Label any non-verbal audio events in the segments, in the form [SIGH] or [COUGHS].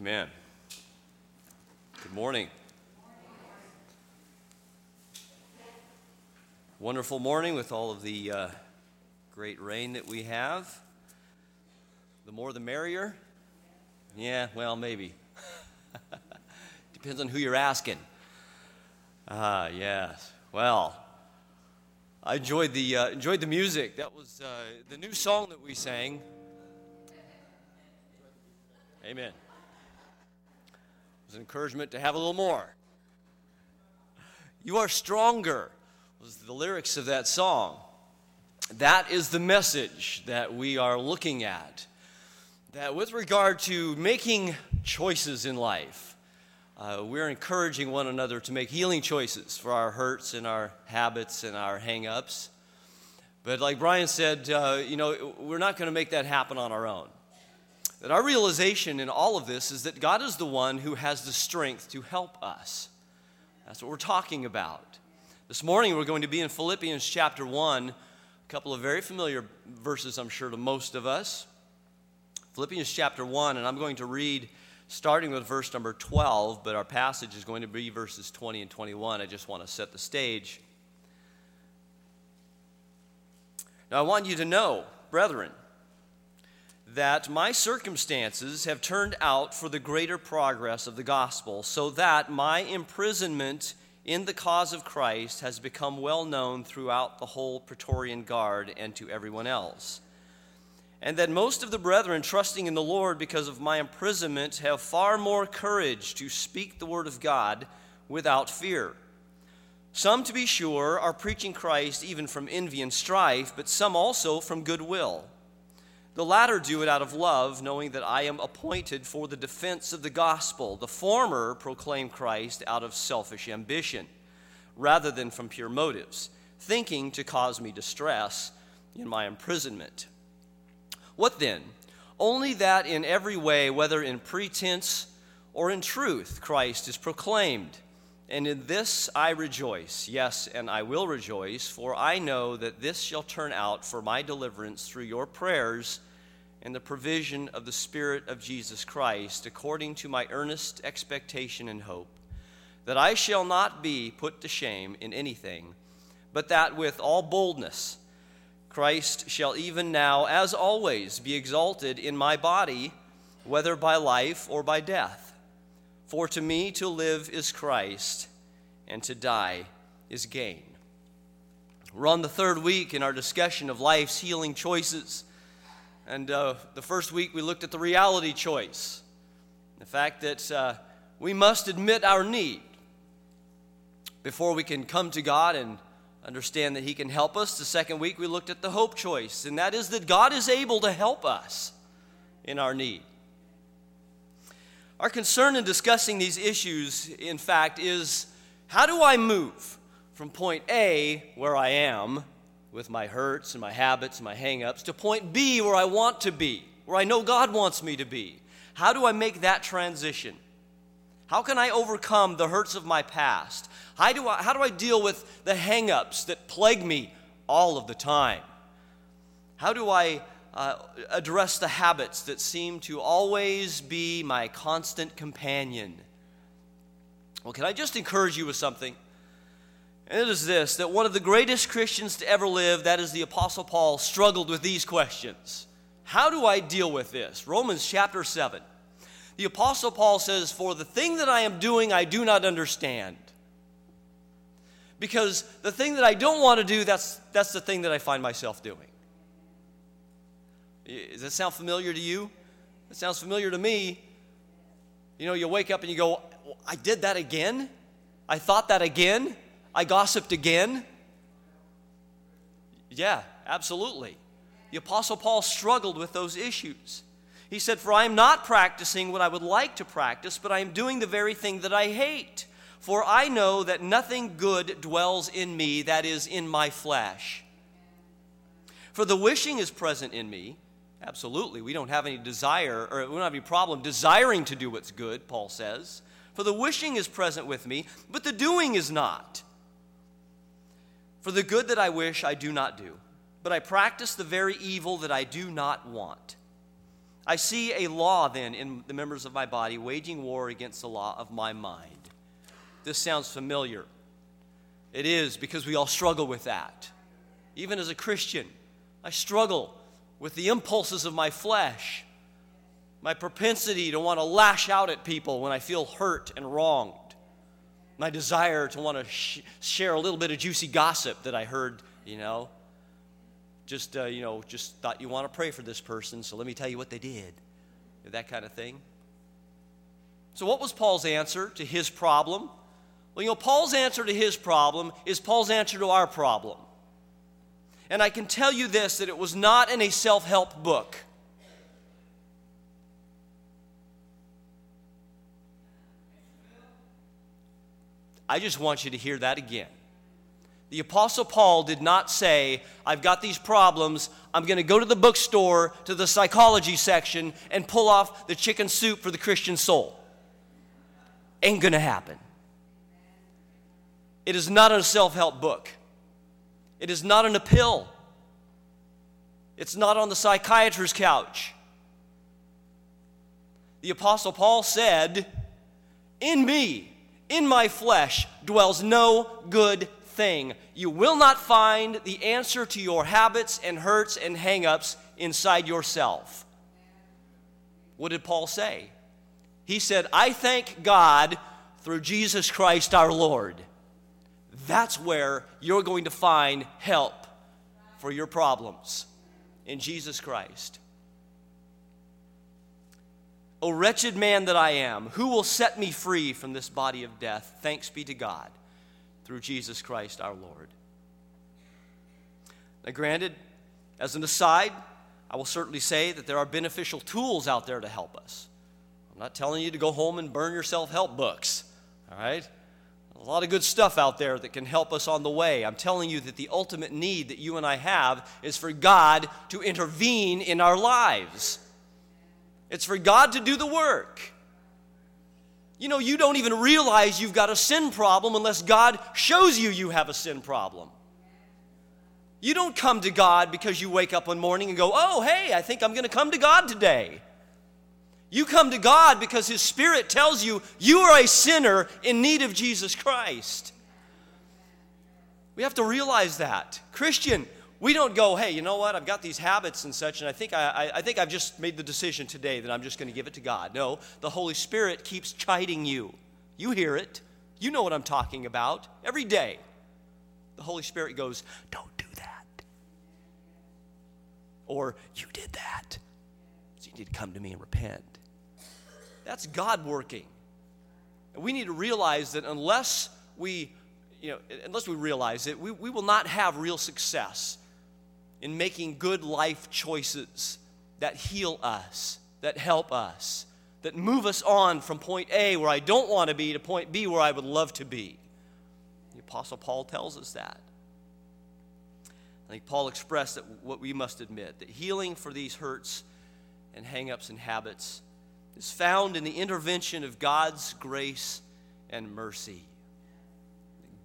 Amen. Good morning. Wonderful morning with all of the uh, great rain that we have. The more the merrier? Yeah, well, maybe. [LAUGHS] Depends on who you're asking. Ah, yes. Well, I enjoyed the, uh, enjoyed the music. That was uh, the new song that we sang. Amen. Was an encouragement to have a little more. You are stronger was the lyrics of that song. That is the message that we are looking at. That with regard to making choices in life, uh, we're encouraging one another to make healing choices for our hurts and our habits and our hang ups. But like Brian said, uh, you know, we're not going to make that happen on our own. That our realization in all of this is that God is the one who has the strength to help us. That's what we're talking about. This morning we're going to be in Philippians chapter 1, a couple of very familiar verses, I'm sure, to most of us. Philippians chapter 1, and I'm going to read starting with verse number 12, but our passage is going to be verses 20 and 21. I just want to set the stage. Now, I want you to know, brethren, that my circumstances have turned out for the greater progress of the gospel, so that my imprisonment in the cause of Christ has become well known throughout the whole Praetorian Guard and to everyone else. And that most of the brethren, trusting in the Lord because of my imprisonment, have far more courage to speak the word of God without fear. Some, to be sure, are preaching Christ even from envy and strife, but some also from goodwill. The latter do it out of love, knowing that I am appointed for the defense of the gospel. The former proclaim Christ out of selfish ambition, rather than from pure motives, thinking to cause me distress in my imprisonment. What then? Only that in every way, whether in pretense or in truth, Christ is proclaimed. And in this I rejoice, yes, and I will rejoice, for I know that this shall turn out for my deliverance through your prayers and the provision of the Spirit of Jesus Christ, according to my earnest expectation and hope, that I shall not be put to shame in anything, but that with all boldness Christ shall even now, as always, be exalted in my body, whether by life or by death. For to me to live is Christ, and to die is gain. We're on the third week in our discussion of life's healing choices. And uh, the first week we looked at the reality choice the fact that uh, we must admit our need before we can come to God and understand that He can help us. The second week we looked at the hope choice, and that is that God is able to help us in our need. Our concern in discussing these issues, in fact, is how do I move from point A, where I am, with my hurts and my habits and my hangups to point B where I want to be, where I know God wants me to be. How do I make that transition? How can I overcome the hurts of my past? How do I, how do I deal with the hangups that plague me all of the time? How do I uh, address the habits that seem to always be my constant companion? Well, can I just encourage you with something? And it is this that one of the greatest Christians to ever live, that is the Apostle Paul, struggled with these questions. How do I deal with this? Romans chapter 7. The Apostle Paul says, For the thing that I am doing, I do not understand. Because the thing that I don't want to do, that's, that's the thing that I find myself doing. Does that sound familiar to you? It sounds familiar to me. You know, you wake up and you go, I did that again? I thought that again? I gossiped again? Yeah, absolutely. The Apostle Paul struggled with those issues. He said, For I am not practicing what I would like to practice, but I am doing the very thing that I hate. For I know that nothing good dwells in me, that is, in my flesh. For the wishing is present in me. Absolutely. We don't have any desire, or we don't have any problem desiring to do what's good, Paul says. For the wishing is present with me, but the doing is not. For the good that I wish, I do not do, but I practice the very evil that I do not want. I see a law then in the members of my body waging war against the law of my mind. This sounds familiar. It is because we all struggle with that. Even as a Christian, I struggle with the impulses of my flesh, my propensity to want to lash out at people when I feel hurt and wronged, my desire to want to sh- share a little bit of juicy gossip that I heard, you know. Just, uh, you know, just thought you want to pray for this person, so let me tell you what they did. That kind of thing. So, what was Paul's answer to his problem? Well, you know, Paul's answer to his problem is Paul's answer to our problem. And I can tell you this that it was not in a self help book. I just want you to hear that again. The Apostle Paul did not say, I've got these problems. I'm going to go to the bookstore, to the psychology section, and pull off the chicken soup for the Christian soul. Ain't going to happen. It is not a self help book. It is not in a pill. It's not on the psychiatrist's couch. The Apostle Paul said, In me, in my flesh, dwells no good thing. You will not find the answer to your habits and hurts and hangups inside yourself. What did Paul say? He said, I thank God through Jesus Christ our Lord that's where you're going to find help for your problems in Jesus Christ. O wretched man that I am, who will set me free from this body of death? Thanks be to God through Jesus Christ our Lord. Now, granted, as an aside, I will certainly say that there are beneficial tools out there to help us. I'm not telling you to go home and burn your self help books, all right? A lot of good stuff out there that can help us on the way. I'm telling you that the ultimate need that you and I have is for God to intervene in our lives. It's for God to do the work. You know, you don't even realize you've got a sin problem unless God shows you you have a sin problem. You don't come to God because you wake up one morning and go, oh, hey, I think I'm going to come to God today. You come to God because His Spirit tells you you are a sinner in need of Jesus Christ. We have to realize that. Christian, we don't go, hey, you know what? I've got these habits and such, and I think, I, I think I've just made the decision today that I'm just going to give it to God. No, the Holy Spirit keeps chiding you. You hear it. You know what I'm talking about. Every day, the Holy Spirit goes, don't do that. Or, you did that. So you need to come to me and repent. That's God working. And we need to realize that unless we, you know, unless we realize it, we, we will not have real success in making good life choices that heal us, that help us, that move us on from point A, where I don't want to be, to point B, where I would love to be. The Apostle Paul tells us that. I think Paul expressed that what we must admit that healing for these hurts and hangups and habits is found in the intervention of God's grace and mercy.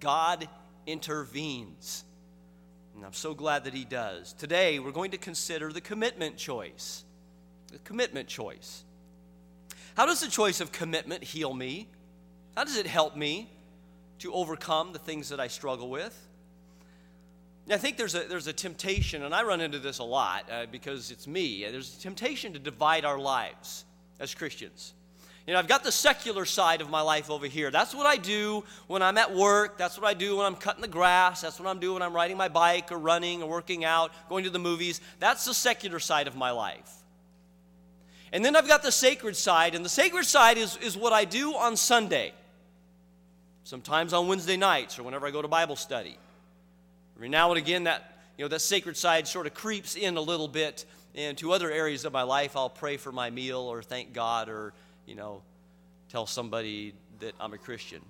God intervenes. And I'm so glad that He does. Today, we're going to consider the commitment choice. The commitment choice. How does the choice of commitment heal me? How does it help me to overcome the things that I struggle with? I think there's a, there's a temptation, and I run into this a lot uh, because it's me. There's a temptation to divide our lives as Christians. You know, I've got the secular side of my life over here. That's what I do when I'm at work. That's what I do when I'm cutting the grass. That's what I'm doing when I'm riding my bike or running or working out, going to the movies. That's the secular side of my life. And then I've got the sacred side, and the sacred side is, is what I do on Sunday. Sometimes on Wednesday nights or whenever I go to Bible study. Every now and again, that, you know, that sacred side sort of creeps in a little bit and to other areas of my life, I'll pray for my meal or thank God or, you know, tell somebody that I'm a Christian.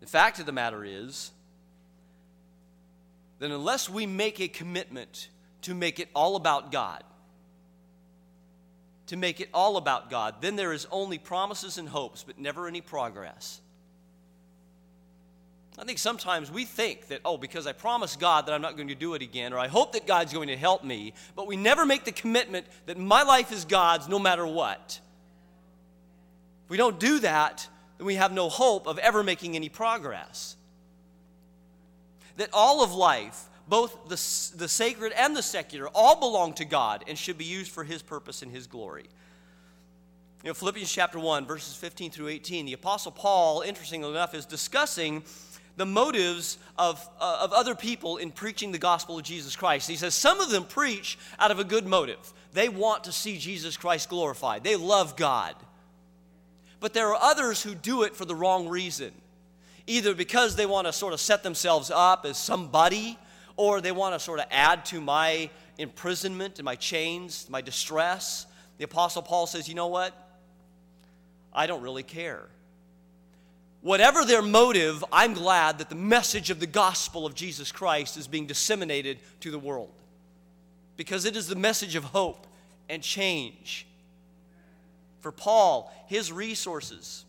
The fact of the matter is that unless we make a commitment to make it all about God, to make it all about God, then there is only promises and hopes, but never any progress. I think sometimes we think that, oh, because I promised God that I'm not going to do it again, or I hope that God's going to help me, but we never make the commitment that my life is God's no matter what. If we don't do that, then we have no hope of ever making any progress. That all of life, both the, the sacred and the secular, all belong to God and should be used for His purpose and His glory. You know, Philippians chapter 1, verses 15 through 18, the Apostle Paul, interestingly enough, is discussing the motives of, uh, of other people in preaching the gospel of Jesus Christ. He says some of them preach out of a good motive. They want to see Jesus Christ glorified, they love God. But there are others who do it for the wrong reason. Either because they want to sort of set themselves up as somebody, or they want to sort of add to my imprisonment and my chains, my distress. The Apostle Paul says, you know what? I don't really care. Whatever their motive, I'm glad that the message of the gospel of Jesus Christ is being disseminated to the world. Because it is the message of hope and change. For Paul, his resources,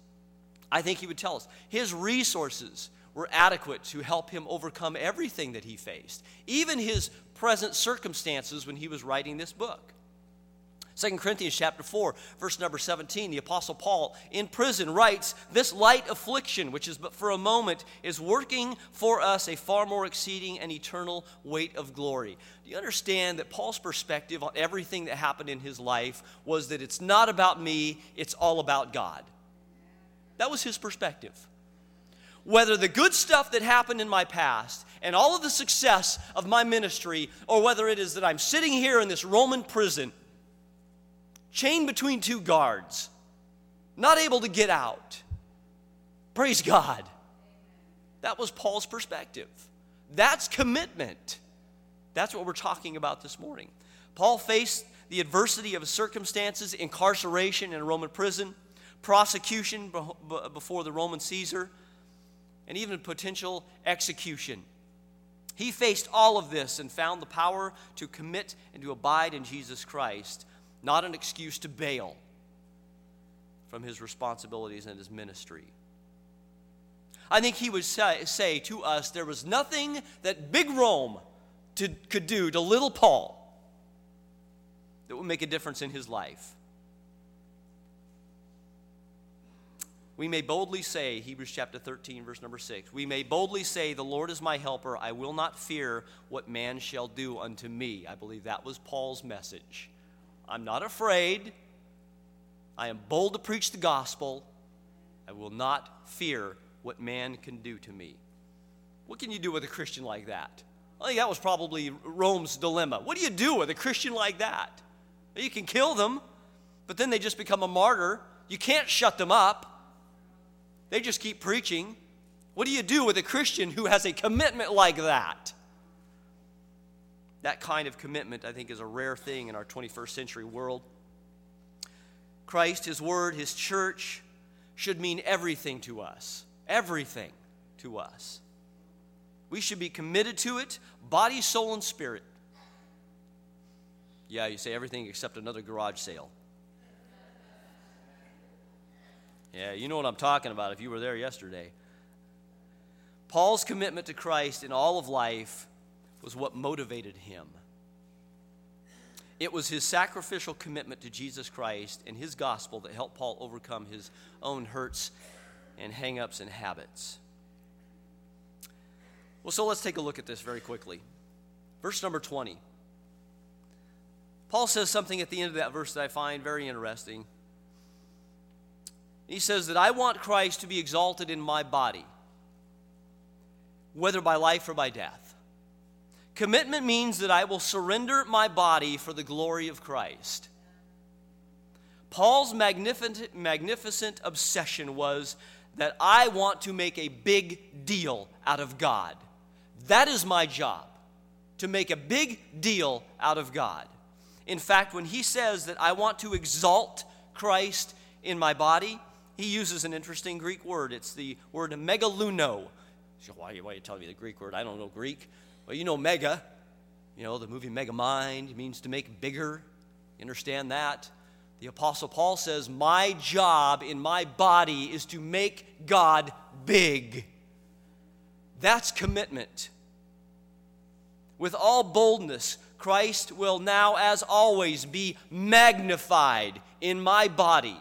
I think he would tell us, his resources were adequate to help him overcome everything that he faced, even his present circumstances when he was writing this book. 2 Corinthians chapter 4, verse number 17, the apostle Paul in prison writes, "This light affliction, which is but for a moment, is working for us a far more exceeding and eternal weight of glory." Do you understand that Paul's perspective on everything that happened in his life was that it's not about me, it's all about God? That was his perspective whether the good stuff that happened in my past and all of the success of my ministry, or whether it is that I'm sitting here in this Roman prison chained between two guards, not able to get out. Praise God. That was Paul's perspective. That's commitment. That's what we're talking about this morning. Paul faced the adversity of circumstances, incarceration in a Roman prison, prosecution before the Roman Caesar, and even potential execution. He faced all of this and found the power to commit and to abide in Jesus Christ not an excuse to bail from his responsibilities and his ministry. I think he would say, to us there was nothing that big Rome to, could do to little Paul that would make a difference in his life. We may boldly say, Hebrews chapter 13, verse number 6, we may boldly say, The Lord is my helper. I will not fear what man shall do unto me. I believe that was Paul's message. I'm not afraid. I am bold to preach the gospel. I will not fear what man can do to me. What can you do with a Christian like that? I think that was probably Rome's dilemma. What do you do with a Christian like that? You can kill them, but then they just become a martyr. You can't shut them up. They just keep preaching. What do you do with a Christian who has a commitment like that? That kind of commitment, I think, is a rare thing in our 21st century world. Christ, His Word, His church should mean everything to us. Everything to us. We should be committed to it, body, soul, and spirit. Yeah, you say everything except another garage sale. Yeah, you know what I'm talking about if you were there yesterday. Paul's commitment to Christ in all of life was what motivated him. It was his sacrificial commitment to Jesus Christ and his gospel that helped Paul overcome his own hurts and hangups and habits. Well, so let's take a look at this very quickly. Verse number 20. Paul says something at the end of that verse that I find very interesting. He says that I want Christ to be exalted in my body, whether by life or by death. Commitment means that I will surrender my body for the glory of Christ. Paul's magnificent, magnificent obsession was that I want to make a big deal out of God. That is my job, to make a big deal out of God. In fact, when he says that I want to exalt Christ in my body, he uses an interesting Greek word. It's the word megaluno. Why, why are you telling me the Greek word? I don't know Greek. Well, you know mega. You know, the movie Mega Mind means to make bigger. You understand that? The Apostle Paul says, My job in my body is to make God big. That's commitment. With all boldness, Christ will now, as always, be magnified in my body,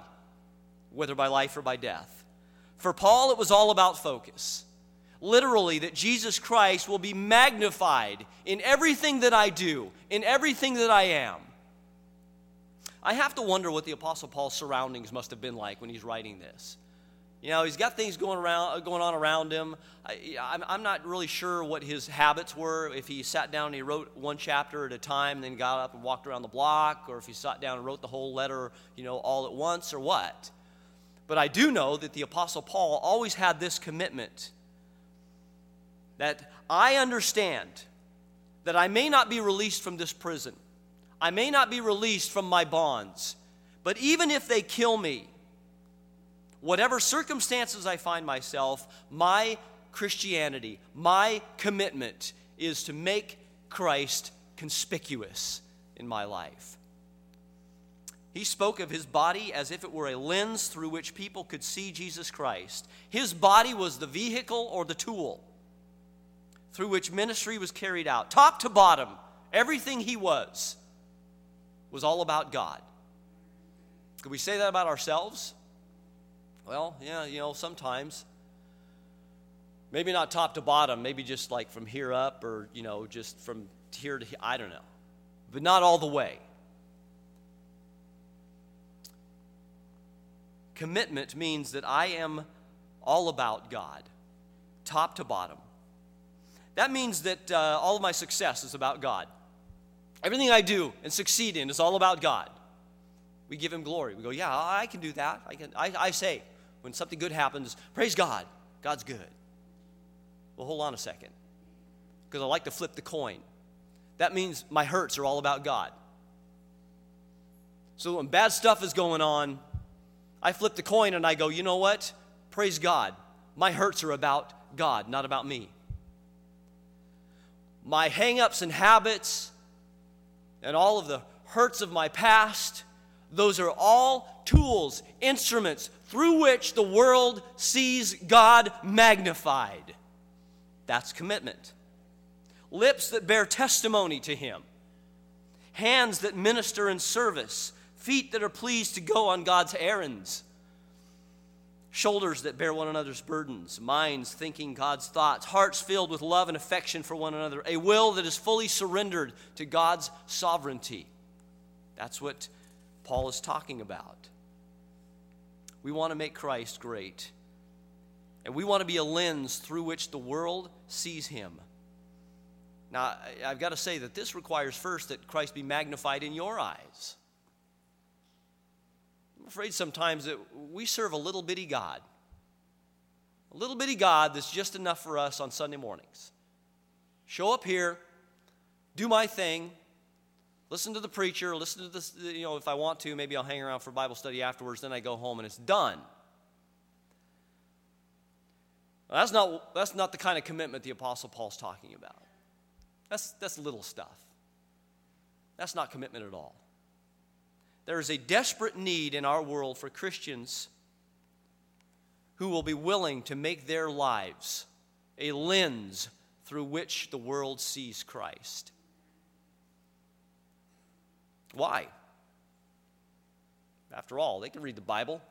whether by life or by death. For Paul, it was all about focus. Literally, that Jesus Christ will be magnified in everything that I do, in everything that I am. I have to wonder what the Apostle Paul's surroundings must have been like when he's writing this. You know, he's got things going around, uh, going on around him. I, am not really sure what his habits were. If he sat down and he wrote one chapter at a time, then got up and walked around the block, or if he sat down and wrote the whole letter, you know, all at once, or what. But I do know that the Apostle Paul always had this commitment that I understand that I may not be released from this prison, I may not be released from my bonds, but even if they kill me, whatever circumstances I find myself, my Christianity, my commitment is to make Christ conspicuous in my life. He spoke of his body as if it were a lens through which people could see Jesus Christ. His body was the vehicle or the tool through which ministry was carried out. Top to bottom, everything he was was all about God. Could we say that about ourselves? Well, yeah, you know, sometimes. Maybe not top to bottom, maybe just like from here up or, you know, just from here to here. I don't know. But not all the way. Commitment means that I am all about God, top to bottom. That means that uh, all of my success is about God. Everything I do and succeed in is all about God. We give Him glory. We go, yeah, I can do that. I can. I, I say, when something good happens, praise God. God's good. Well, hold on a second. Because I like to flip the coin. That means my hurts are all about God. So when bad stuff is going on, I flip the coin and I go, you know what? Praise God. My hurts are about God, not about me. My hangups and habits and all of the hurts of my past, those are all tools, instruments through which the world sees God magnified. That's commitment. Lips that bear testimony to Him, hands that minister in service, feet that are pleased to go on God's errands, shoulders that bear one another's burdens, minds thinking God's thoughts, hearts filled with love and affection for one another, a will that is fully surrendered to God's sovereignty. That's what Paul is talking about. We want to make Christ great. And we want to be a lens through which the world sees him. Now, I've got to say that this requires first that Christ be magnified in your eyes. I'm afraid sometimes that we serve a little bitty God. A little bitty God that's just enough for us on Sunday mornings. Show up here, do my thing, listen to the preacher, listen to this, you know, if I want to, maybe I'll hang around for Bible study afterwards, then I go home and it's done. Well, that's, not, that's not the kind of commitment the Apostle Paul's talking about. That's, that's little stuff. That's not commitment at all. There is a desperate need in our world for Christians who will be willing to make their lives a lens through which the world sees Christ. Why? After all, they can read the Bible,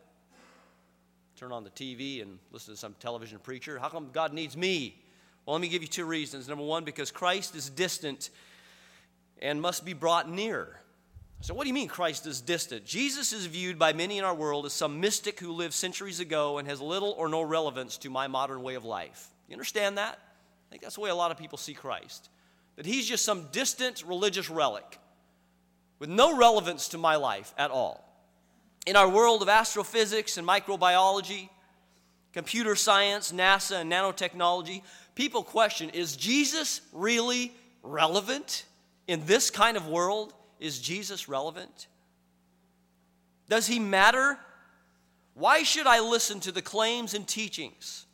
turn on the TV and listen to some television preacher. How come God needs me? Well, let me give you two reasons. Number one, because Christ is distant and must be brought near. So, what do you mean Christ is distant? Jesus is viewed by many in our world as some mystic who lived centuries ago and has little or no relevance to my modern way of life. You understand that? I think that's the way a lot of people see Christ. That he's just some distant religious relic with no relevance to my life at all. In our world of astrophysics and microbiology, computer science, NASA, and nanotechnology, people question is Jesus really relevant in this kind of world? Is Jesus relevant? Does he matter? Why should I listen to the claims and teachings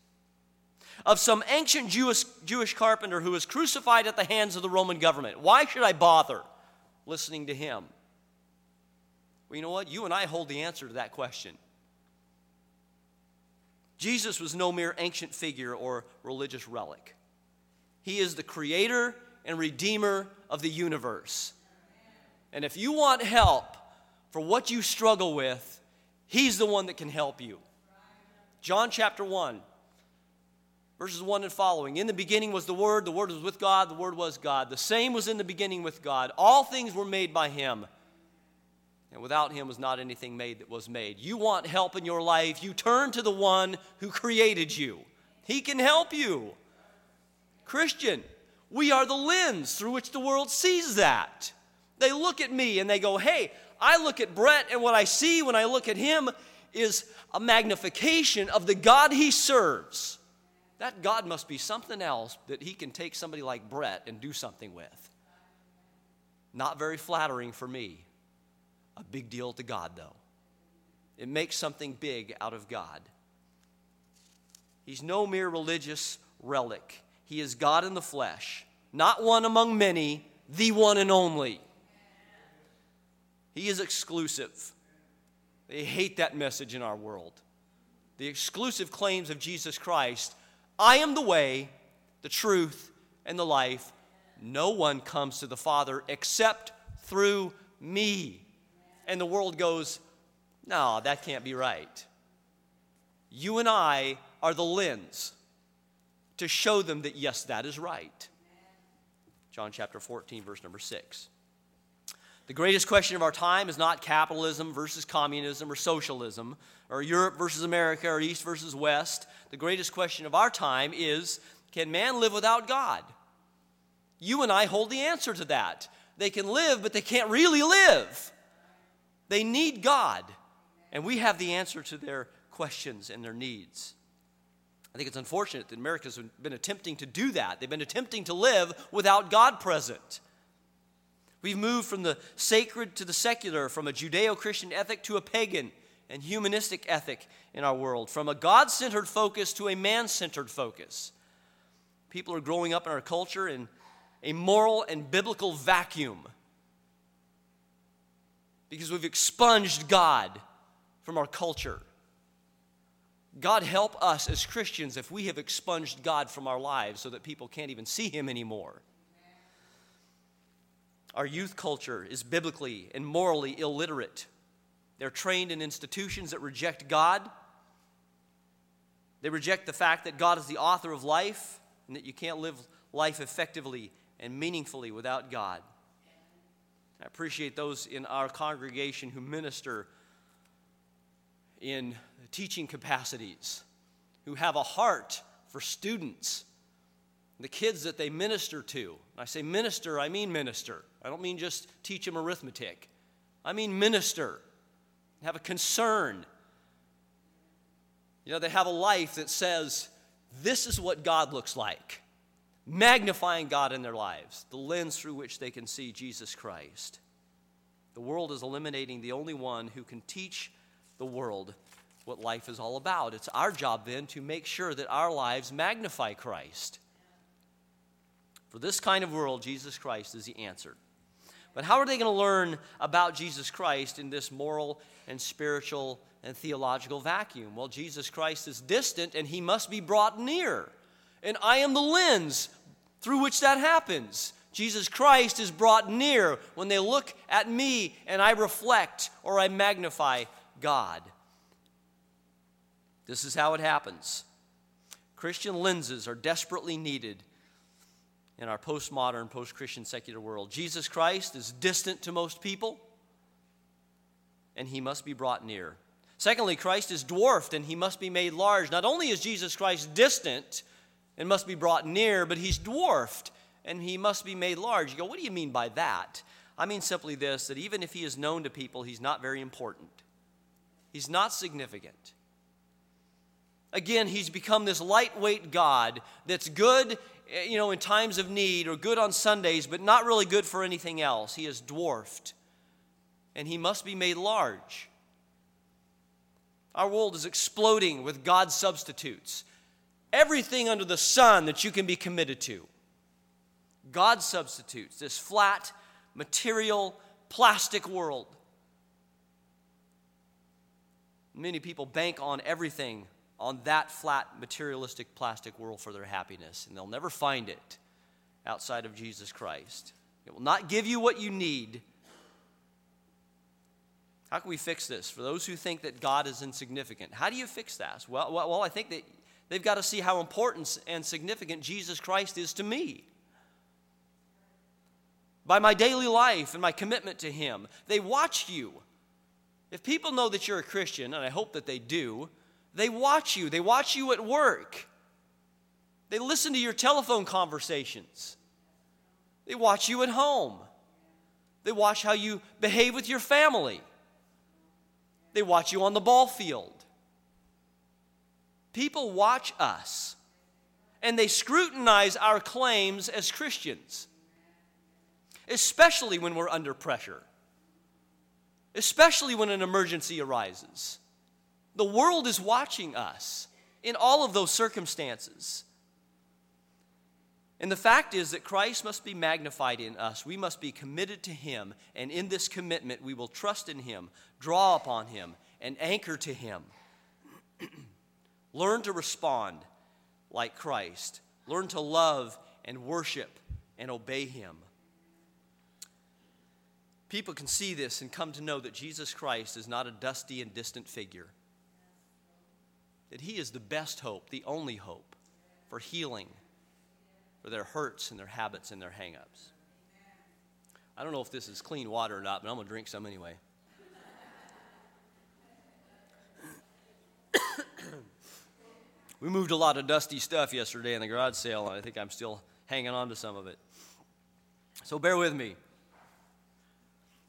of some ancient Jewish, Jewish carpenter who was crucified at the hands of the Roman government? Why should I bother? listening to Him? Well, you know what? You and I hold the answer to that question. Jesus was no mere ancient figure or religious relic. He is the creator and redeemer of the universe. And if you want help for what you struggle with, He's the one that can help you. John chapter 1, verses 1 and following. In the beginning was the Word, the Word was with God, the Word was God. The same was in the beginning with God. All things were made by Him. And without Him was not anything made that was made. You want help in your life, you turn to the one who created you. He can help you. Christian, we are the lens through which the world sees that. They look at me and they go, hey, I look at Brett, and what I see when I look at him is a magnification of the God he serves. That God must be something else that he can take somebody like Brett and do something with. Not very flattering for me. A big deal to God, though. It makes something big out of God. He's no mere religious relic. He is God in the flesh, not one among many, the one and only. He is exclusive. They hate that message in our world. The exclusive claims of Jesus Christ I am the way, the truth, and the life. No one comes to the Father except through me. And the world goes, No, that can't be right. You and I are the lens to show them that, yes, that is right. John chapter 14, verse number 6. The greatest question of our time is not capitalism versus communism or socialism, or Europe versus America, or East versus West. The greatest question of our time is can man live without God? You and I hold the answer to that. They can live, but they can't really live. They need God. And we have the answer to their questions and their needs. I think it's unfortunate that America's been attempting to do that. They've been attempting to live without God present. We've moved from the sacred to the secular, from a Judeo Christian ethic to a pagan and humanistic ethic in our world, from a God centered focus to a man centered focus. People are growing up in our culture in a moral and biblical vacuum because we've expunged God from our culture. God help us as Christians if we have expunged God from our lives so that people can't even see Him anymore. Our youth culture is biblically and morally illiterate. They're trained in institutions that reject God. They reject the fact that God is the author of life and that you can't live life effectively and meaningfully without God. I appreciate those in our congregation who minister in teaching capacities, who have a heart for students, the kids that they minister to. I say minister, I mean minister. I don't mean just teach them arithmetic. I mean minister. Have a concern. You know, they have a life that says, this is what God looks like. Magnifying God in their lives, the lens through which they can see Jesus Christ. The world is eliminating the only one who can teach the world what life is all about. It's our job then to make sure that our lives magnify Christ. For this kind of world, Jesus Christ is the answer. But how are they going to learn about Jesus Christ in this moral and spiritual and theological vacuum? Well, Jesus Christ is distant and he must be brought near. And I am the lens through which that happens. Jesus Christ is brought near when they look at me and I reflect or I magnify God. This is how it happens. Christian lenses are desperately needed in our postmodern, post Christian, secular world. Jesus Christ is distant to most people, and he must be brought near. Secondly, Christ is dwarfed and he must be made large. Not only is Jesus Christ distant and must be brought near, but he's dwarfed and he must be made large. You go, what do you mean by that? I mean simply this that even if he is known to people, he's not very important, he's not significant. Again, he's become this lightweight God that's good Eh, you know, in times of need or good on Sundays, but not really good for anything else. He is dwarfed and he must be made large. Our world is exploding with God substitutes. Everything under the sun that you can be committed to. God substitutes, this flat, material, plastic world. Many people bank on everything on that flat, materialistic, plastic world for their happiness, and they'll never find it. outside of Jesus Christ. It will not give you what you need. How can we fix this? For those who think that God is insignificant, how do you fix that? Well, well, well I think that they've got to see how important and significant Jesus Christ is to me. By my daily life and my commitment to Him, they watch you. If people know that you're a Christian, and I hope that they do, they watch you. They watch you at work. They listen to your telephone conversations. They watch you at home. They watch how you behave with your family. They watch you on the ball field. People watch us and they scrutinize our claims as Christians, especially when we're under pressure, especially when an emergency arises. The world is watching us in all of those circumstances. And the fact is that Christ must be magnified in us. We must be committed to Him. And in this commitment, we will trust in Him, draw upon Him, and anchor to Him. [CLEARS THROAT] Learn to respond like Christ. Learn to love and worship and obey Him. People can see this and come to know that Jesus Christ is not a dusty and distant figure, that He is the best hope, the only hope for healing for their hurts and their habits and their hangups. I don't know if this is clean water or not, but I'm going to drink some anyway. [COUGHS] we moved a lot of dusty stuff yesterday in the garage sale, and I think I'm still hanging on to some of it. So bear with me.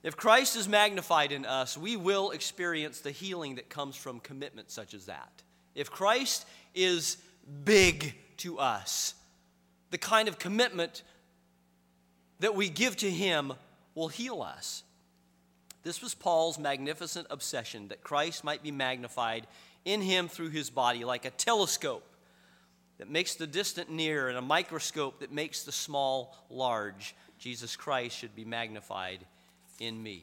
If Christ is magnified in us, we will experience the healing that comes from commitment such as that. If Christ is big to us, the kind of commitment that we give to Him will heal us. This was Paul's magnificent obsession that Christ might be magnified in him through his body, like a telescope that makes the distant near and a microscope that makes the small large. Jesus Christ should be magnified in me.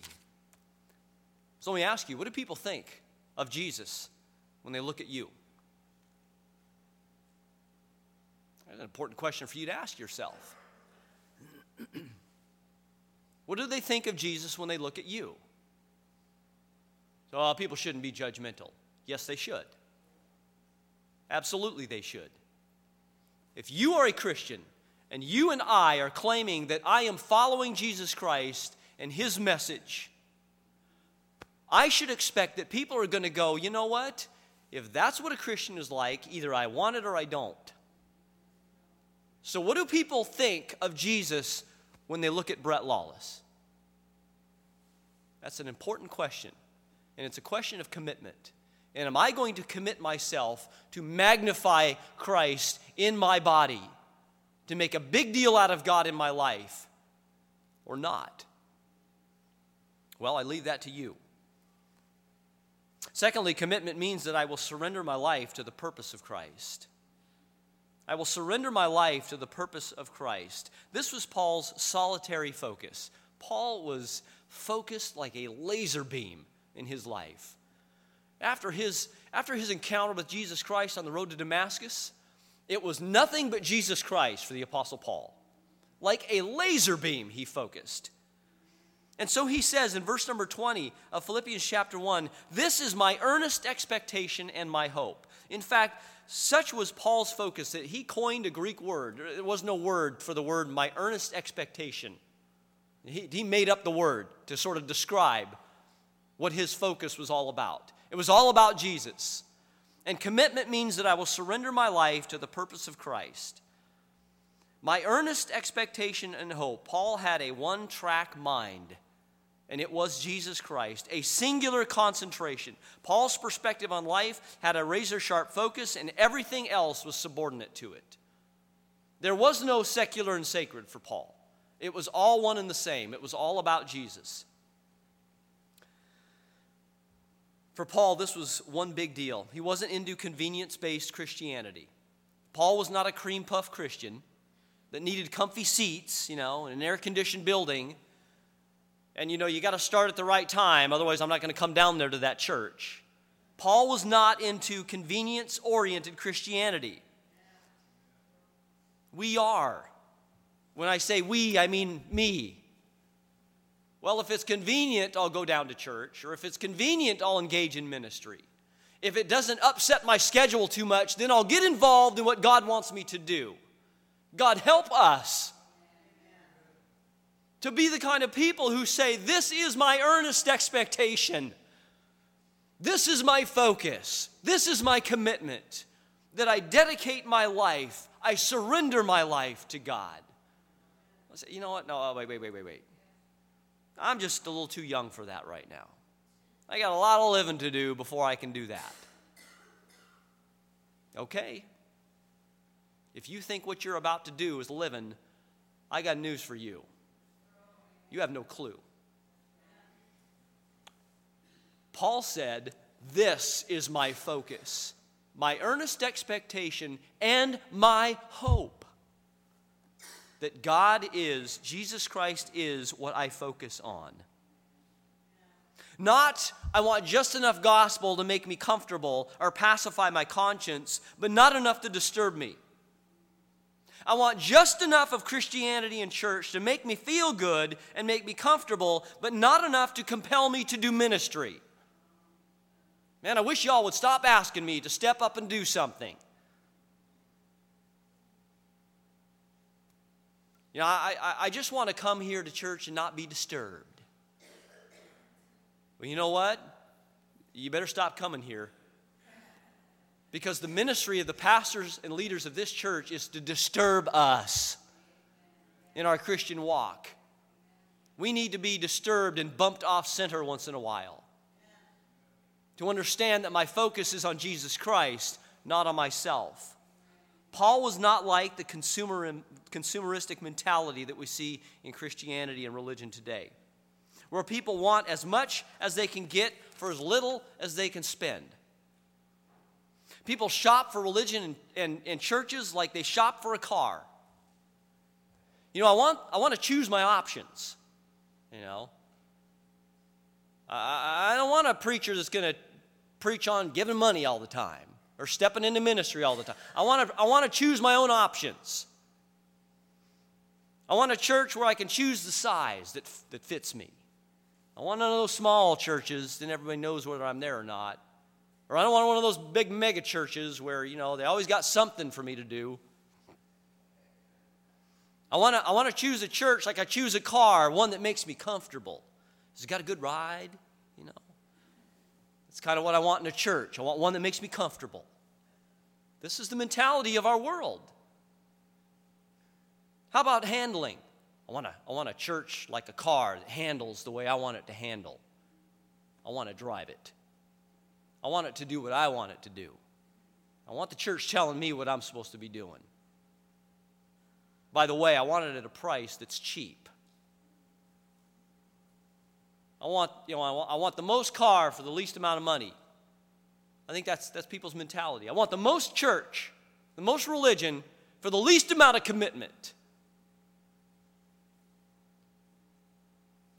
So let me ask you what do people think of Jesus when they look at you? That's an important question for you to ask yourself. [CLEARS THROAT] what do they think of Jesus when they look at you? So, uh, people shouldn't be judgmental. Yes, they should. Absolutely, they should. If you are a Christian and you and I are claiming that I am following Jesus Christ and his message, I should expect that people are going to go, you know what? If that's what a Christian is like, either I want it or I don't. So, what do people think of Jesus when they look at Brett Lawless? That's an important question, and it's a question of commitment. And am I going to commit myself to magnify Christ in my body, to make a big deal out of God in my life, or not? Well, I leave that to you. Secondly, commitment means that I will surrender my life to the purpose of Christ. I will surrender my life to the purpose of Christ. This was Paul's solitary focus. Paul was focused like a laser beam in his life. After his, after his encounter with Jesus Christ on the road to Damascus, it was nothing but Jesus Christ for the Apostle Paul. Like a laser beam, he focused. And so he says in verse number 20 of Philippians chapter 1 This is my earnest expectation and my hope. In fact, such was Paul's focus that he coined a Greek word. There was no word for the word my earnest expectation. He, he made up the word to sort of describe what his focus was all about. It was all about Jesus. And commitment means that I will surrender my life to the purpose of Christ. My earnest expectation and hope, Paul had a one track mind and it was Jesus Christ, a singular concentration. Paul's perspective on life had a razor sharp focus, and everything else was subordinate to it. There was no secular and sacred for Paul, it was all one and the same. It was all about Jesus. For Paul, this was one big deal. He wasn't into convenience based Christianity. Paul was not a cream puff Christian that needed comfy seats, you know, in an air conditioned building and you know, you got to start at the right time, otherwise, I'm not going to come down there to that church. Paul was not into convenience oriented Christianity. We are. When I say we, I mean me. Well, if it's convenient, I'll go down to church, or if it's convenient, I'll engage in ministry. If it doesn't upset my schedule too much, then I'll get involved in what God wants me to do. God, help us to be the kind of people who say, This is my earnest expectation. This is my focus. This is my commitment. That I dedicate my life, I surrender my life to God. I say, you know what? No, oh, wait, wait, wait, wait, wait. I'm just a little too young for that right now. I got a lot of living to do before I can do that. Okay. If you think what you're about to do is living, I got news for you. You have no clue. Paul said, This is my focus, my earnest expectation, and my hope that God is, Jesus Christ is what I focus on. Not, I want just enough gospel to make me comfortable or pacify my conscience, but not enough to disturb me. I want just enough of Christianity and church to make me feel good and make me comfortable, but not enough to compel me to do ministry. Man, I wish y'all would stop asking me to step up and do something. You know, I, I, I just want to come here to church and not be disturbed. Well, you know what? You better stop coming here. Because the ministry of the pastors and leaders of this church is to disturb us in our Christian walk. We need to be disturbed and bumped off center once in a while. To understand that my focus is on Jesus Christ, not on myself. Paul was not like the consumer, consumeristic mentality that we see in Christianity and religion today, where people want as much as they can get for as little as they can spend. People shop for religion and, and, and churches like they shop for a car. You know, I want, I want to choose my options. You know, I, I don't want a preacher that's going to preach on giving money all the time or stepping into ministry all the time. I want to, I want to choose my own options. I want a church where I can choose the size that, that fits me. I want one of those small churches, then everybody knows whether I'm there or not. Or I don't want one of those big mega churches where, you know, they always got something for me to do. I want to I want to choose a church like I choose a car, one that makes me comfortable. Has it got a good ride? You know. It's kind of what I want in a church. I want one that makes me comfortable. This is the mentality of our world. How about handling? I want, a, I want a church like a car that handles the way I want it to handle. I want to drive it. I want it to do what I want it to do. I want the church telling me what I'm supposed to be doing. By the way, I want it at a price that's cheap. I want, you know, I want, I want the most car for the least amount of money. I think that's, that's people's mentality. I want the most church, the most religion for the least amount of commitment.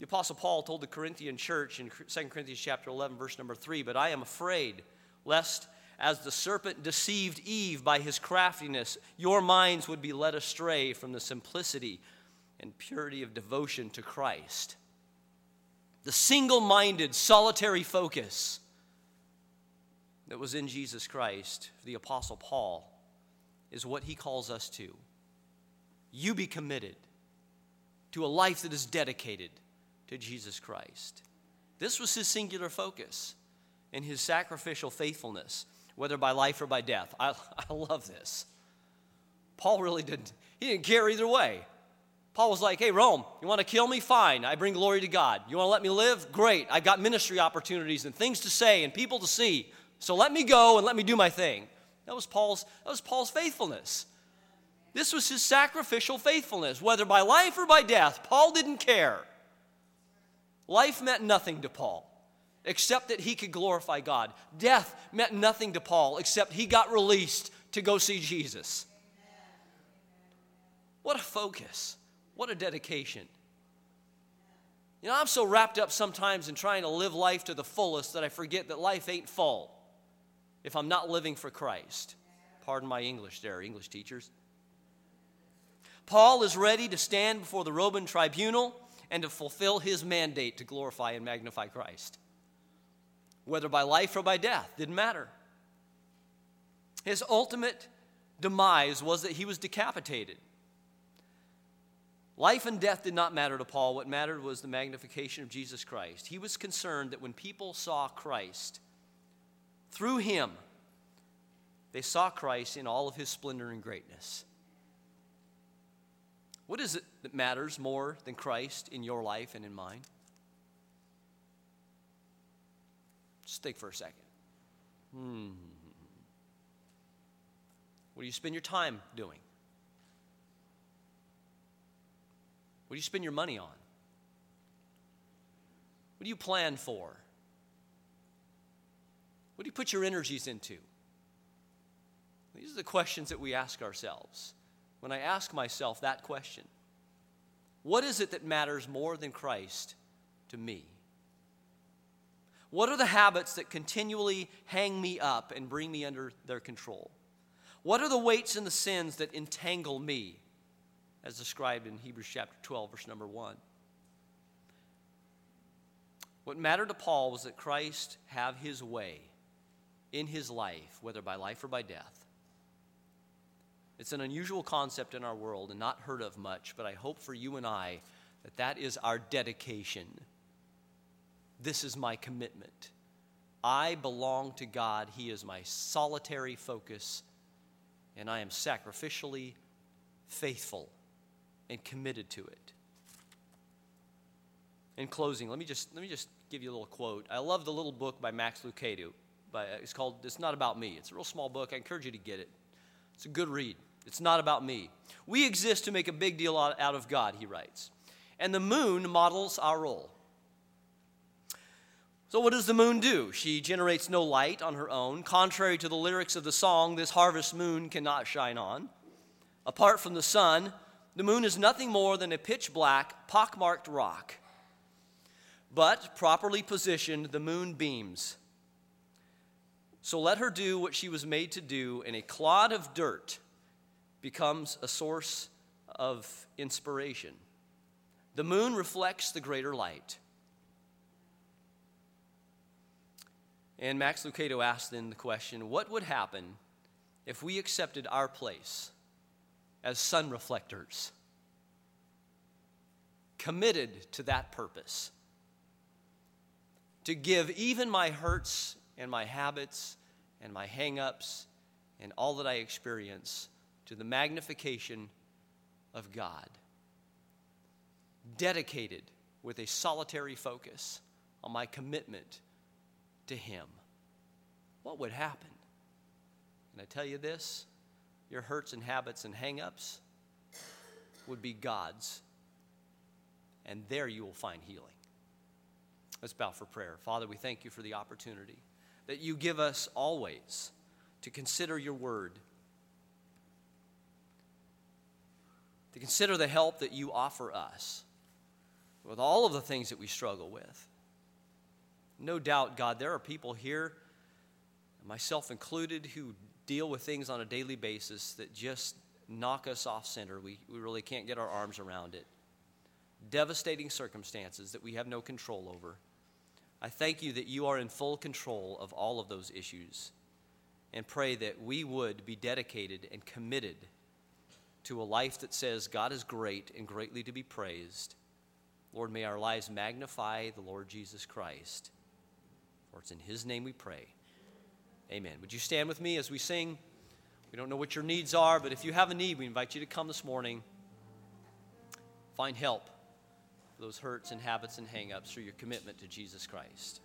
The Apostle Paul told the Corinthian church in 2 Corinthians chapter 11, verse number 3, But I am afraid lest as the serpent deceived Eve by his craftiness, your minds would be led astray from the simplicity and purity of devotion to Christ. The single minded, solitary focus that was in Jesus Christ, the Apostle Paul, is what he calls us to. You be committed to a life that is dedicated to Jesus Christ. This was his singular focus in his sacrificial faithfulness, whether by life or by death. I, [LAUGHS] I love this. Paul really didn't, he didn't care either way. Paul was like, hey, Rome, you want to kill me? Fine. I bring glory to God. You want to let me live? Great. I've got ministry opportunities and things to say and people to see. So let me go and let me do my thing. That was Paul's, that was Paul's faithfulness. This was his sacrificial faithfulness. Whether by life or by death, Paul didn't care. Life meant nothing to Paul except that he could glorify God. Death meant nothing to Paul except he got released to go see Jesus. What a focus. What a dedication. You know, I'm so wrapped up sometimes in trying to live life to the fullest that I forget that life ain't full if I'm not living for Christ. Pardon my English there, English teachers. Paul is ready to stand before the Roman tribunal and to fulfill his mandate to glorify and magnify Christ. Whether by life or by death, didn't matter. His ultimate demise was that he was decapitated. Life and death did not matter to Paul. What mattered was the magnification of Jesus Christ. He was concerned that when people saw Christ, through him, they saw Christ in all of his splendor and greatness. What is it that matters more than Christ in your life and in mine? Just think for a second. Hmm. What do you spend your time doing? What do you spend your money on? What do you plan for? What do you put your energies into? These are the questions that we ask ourselves. When I ask myself that question, what is it that matters more than Christ to me? What are the habits that continually hang me up and bring me under their control? What are the weights and the sins that entangle me, as described in Hebrews chapter 12, verse number 1? What mattered to Paul was that Christ have his way in his life, whether by life or by death. It's an unusual concept in our world and not heard of much, but I hope for you and I that that is our dedication. This is my commitment. I belong to God. He is my solitary focus and I am sacrificially faithful and committed to it. In closing, let me just let me just give you a little quote. I love the little book by Max Lucado. It's called "It's Not About Me." It's a real small book. I encourage you to get it. It's a good read. It's not about me. We exist to make a big deal out of God, he writes. And the moon models our role. So, what does the moon do? She generates no light on her own. Contrary to the lyrics of the song, this harvest moon cannot shine on. Apart from the sun, the moon is nothing more than a pitch black, pockmarked rock. But, properly positioned, the moon beams. So let her do what she was made to do, in a clod of dirt becomes a source of inspiration. The moon reflects the greater light. And Max Lucado asked then the question what would happen if we accepted our place as sun reflectors, committed to that purpose? To give even my hurts and my habits and my hang ups and all that I experience to the magnification of God. Dedicated with a solitary focus on my commitment to Him, what would happen? And I tell you this your hurts and habits and hang ups would be God's, and there you will find healing. Let's bow for prayer. Father, we thank you for the opportunity that you give us always to consider your word, to consider the help that you offer us with all of the things that we struggle with. No doubt, God, there are people here, myself included, who deal with things on a daily basis that just knock us off center. We, we really can't get our arms around it. Devastating circumstances that we have no control over. I thank you that you are in full control of all of those issues and pray that we would be dedicated and committed to a life that says God is great and greatly to be praised. Lord, may our lives magnify the Lord Jesus Christ. For it's in His name we pray. Amen. Would you stand with me as we sing? We don't know what your needs are, but if you have a need, we invite you to come this morning. Find help for those hurts and habits and hangups through your commitment to Jesus Christ.